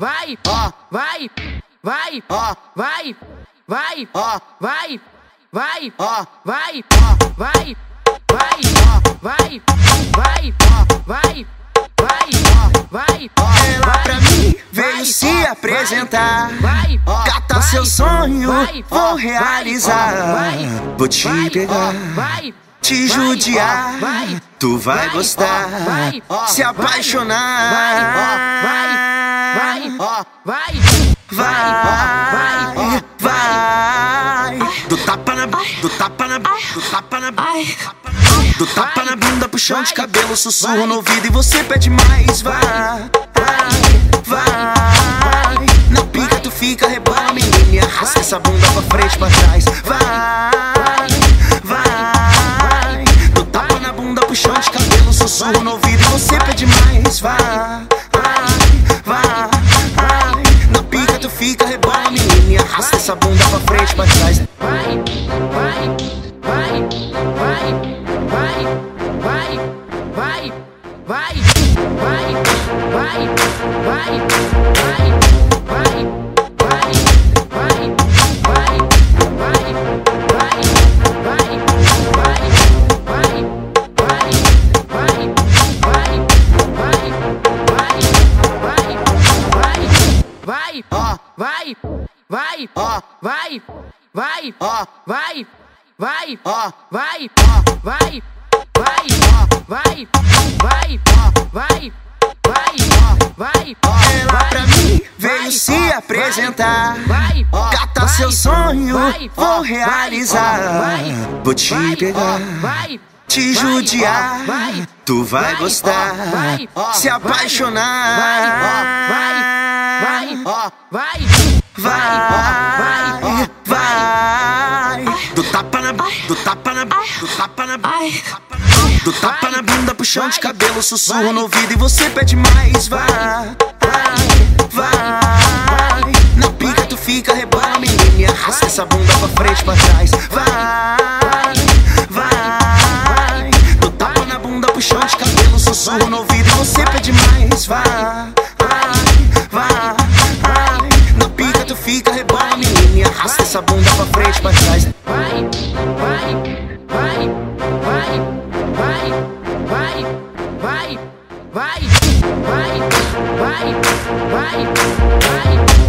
vai, ó, vai, vai, ó, vai, vai, ó, vai, vai, ó, vai, ó, vai, vai, ó, vai, vai, ó, vai, vai, ó, vai, ó, Ela pra mim veio se apresentar. vai, ó, Cata vai, seu sonho, vai, vou vai, realizar. vai, Vou te vai, pegar, vai, te vai, judiar. vai, Tu vai vai, gostar, vai, se vai, apaixonar. vai, vai, vai, vai, vai, vai. Do tapa na, do tapa na, do tapa na, do tapa na bunda, puxão de cabelo, sussurro no ouvido e você pede mais. Vai, vai. Na pica tu fica, rebola, menina, e arrasta essa bunda pra frente, pra trás. Vai, vai. Do tapa na bunda, puxão de cabelo, sussurro no ouvido e você pede mais. Vai, vai, vai. Fica, rebola, menina, e arrasta essa bunda pra frente, pra trás. vai, vai, vai, vai, vai, vai, vai, vai, vai, vai, vai, vai, vai, vai, ó, vai, vai, ó, vai, vai, ó, vai, vai, ó, vai, ó, vai, vai, ó, vai, vai, ó, vai, vai, ó, vai, ó, Ela pra mim veio se apresentar. vai, ó, Cata vai, seu sonho, vai, vou vai, realizar. vai, Vou te vai, pegar, vai, te vai, judiar. ó, vai, Tu vai vai, gostar, vai, se vai, apaixonar. Vai, ó, vai, vai, ó, vai. Do tapa na, do tapa na, do tapa na, do tapa na bunda, puxão de cabelo, sussurro no ouvido e você pede mais. Vai, vai. Na pica tu fica, rebola, menina, e arrasta essa bunda pra frente, pra trás. Vai, vai. Do tapa na bunda, puxão de cabelo, sussurro no ouvido e você pede mais. Vai, e essa bunda pra frente, pra trás. vai, vai, vai, vai, vai, vai, vai, vai, vai, vai, vai, vai,